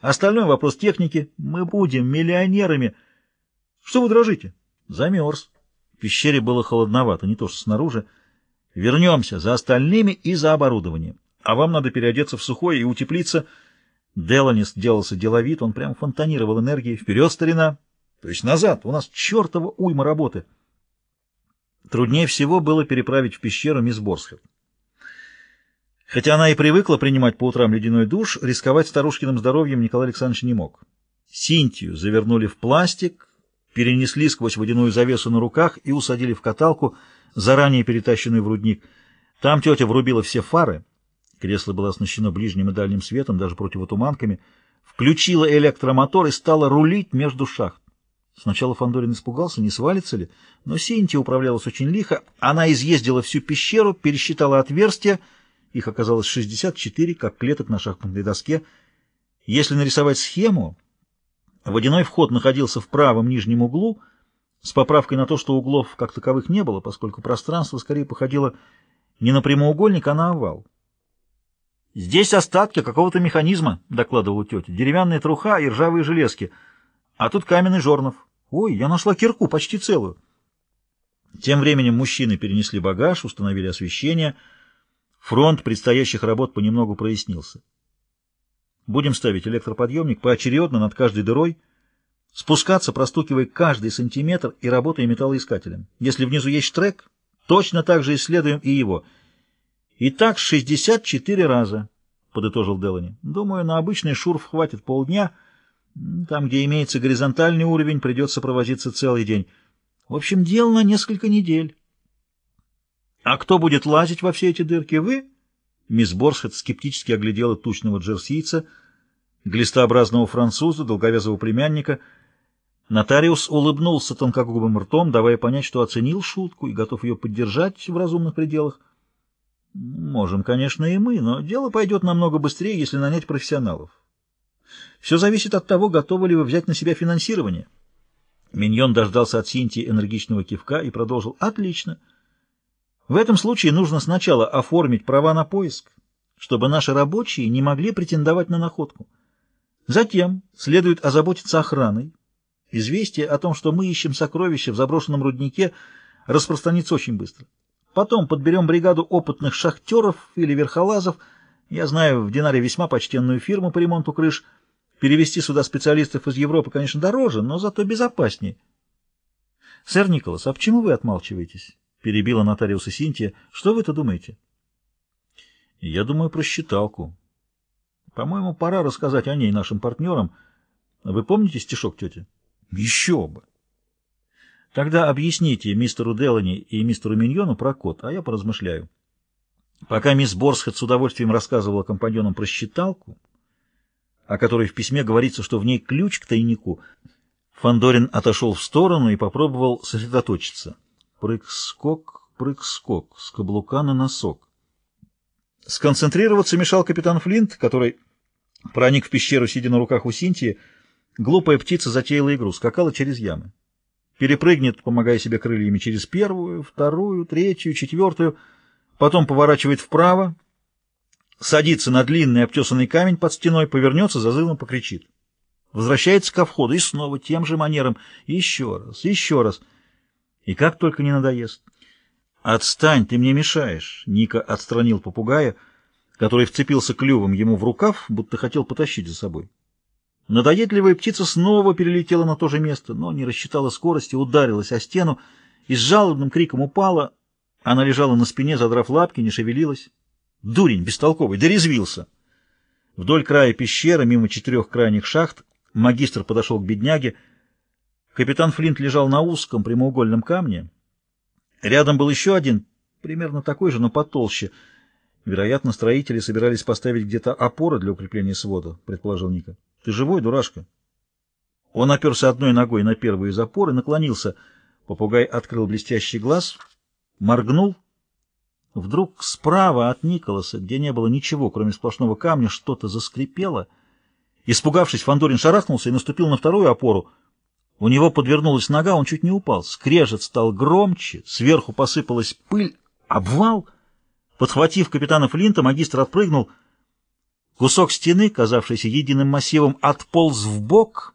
Остальное вопрос техники. Мы будем миллионерами. Что вы дрожите? Замерз. В пещере было холодновато, не то что снаружи. Вернемся за остальными и за оборудованием. А вам надо переодеться в сухое и утеплиться. Деланис делался деловит, он прям фонтанировал энергией. Вперед, старина! То есть назад, у нас чертова уйма работы. Труднее всего было переправить в пещеру мисс Борсхед. Хотя она и привыкла принимать по утрам ледяной душ, рисковать старушкиным здоровьем Николай Александрович не мог. Синтию завернули в пластик, перенесли сквозь водяную завесу на руках и усадили в каталку, заранее перетащенную в рудник. Там тетя врубила все фары, кресло было оснащено ближним и дальним светом, даже противотуманками, включила электромотор и стала рулить между шахт. Сначала Фандорин испугался, не свалится ли, но Синтия управлялась очень лихо. Она изъездила всю пещеру, пересчитала отверстия, их оказалось 64, как клеток на шахматной доске. Если нарисовать схему, водяной вход находился в правом нижнем углу, с поправкой на то, что углов как таковых не было, поскольку пространство скорее походило не на прямоугольник, а на овал. «Здесь остатки какого-то механизма», — докладывала тетя. «Деревянная труха и ржавые железки. А тут каменный жорнов. Ой, я нашла кирку, почти целую». Тем временем мужчины перенесли багаж, установили освещение — Фронт предстоящих работ понемногу прояснился. Будем ставить электроподъемник поочередно над каждой дырой, спускаться, простукивая каждый сантиметр и работая металлоискателем. Если внизу есть штрек, точно так же исследуем и его. И так 64 раза, — подытожил Делани. Думаю, на обычный шурф хватит полдня. Там, где имеется горизонтальный уровень, придется провозиться целый день. В общем, дело на несколько недель. «А кто будет лазить во все эти дырки? Вы?» Мисс Борсхед скептически оглядела тучного джерсийца, глистообразного француза, долговязого племянника. Нотариус улыбнулся тонкогубым ртом, давая понять, что оценил шутку и готов ее поддержать в разумных пределах. «Можем, конечно, и мы, но дело пойдет намного быстрее, если нанять профессионалов. Все зависит от того, готовы ли вы взять на себя финансирование». Миньон дождался от Синтии энергичного кивка и продолжил. «Отлично». В этом случае нужно сначала оформить права на поиск, чтобы наши рабочие не могли претендовать на находку. Затем следует озаботиться охраной. Известие о том, что мы ищем сокровища в заброшенном руднике, распространится очень быстро. Потом подберем бригаду опытных шахтеров или верхолазов. Я знаю в Динаре весьма почтенную фирму по ремонту крыш. Перевести сюда специалистов из Европы, конечно, дороже, но зато безопаснее. Сэр Николас, а почему вы отмалчиваетесь? — перебила нотариуса Синтия. — Что вы-то думаете? — Я думаю про считалку. По-моему, пора рассказать о ней нашим партнерам. Вы помните стишок тети? — Еще бы! Тогда объясните мистеру Делани и мистеру Миньону про код, а я поразмышляю. Пока мисс Борсхед с удовольствием рассказывала компаньонам про считалку, о которой в письме говорится, что в ней ключ к тайнику, Фандорин отошел в сторону и попробовал сосредоточиться. Прыг-скок, прыг-скок, с каблука на носок. Сконцентрироваться мешал капитан Флинт, который проник в пещеру, сидя на руках у Синтии. Глупая птица затеяла игру, скакала через ямы. Перепрыгнет, помогая себе крыльями, через первую, вторую, третью, четвертую, потом поворачивает вправо, садится на длинный обтесанный камень под стеной, повернется, зазывом покричит. Возвращается ко входу и снова тем же манером. Еще раз, еще раз — и как только не надоест. «Отстань, ты мне мешаешь!» Ника отстранил попугая, который вцепился клювом ему в рукав, будто хотел потащить за собой. Надоедливая птица снова перелетела на то же место, но не рассчитала скорости, ударилась о стену и с жалобным криком упала. Она лежала на спине, задрав лапки, не шевелилась. Дурень бестолковый, дорезвился. Вдоль края пещеры, мимо четырех крайних шахт, магистр подошел к бедняге, Капитан Флинт лежал на узком прямоугольном камне. Рядом был еще один, примерно такой же, но потолще. Вероятно, строители собирались поставить где-то опоры для укрепления свода, предположил Ника. Ты живой, дурашка? Он оперся одной ногой на первый из опор и наклонился. Попугай открыл блестящий глаз, моргнул. Вдруг справа от Николаса, где не было ничего, кроме сплошного камня, что-то заскрипело. Испугавшись, Фандорин шарахнулся и наступил на вторую опору — у него подвернулась нога, он чуть не упал. Скрежет стал громче, сверху посыпалась пыль, обвал. Подхватив капитана Флинта, магистр отпрыгнул. Кусок стены, казавшийся единым массивом, отполз в бок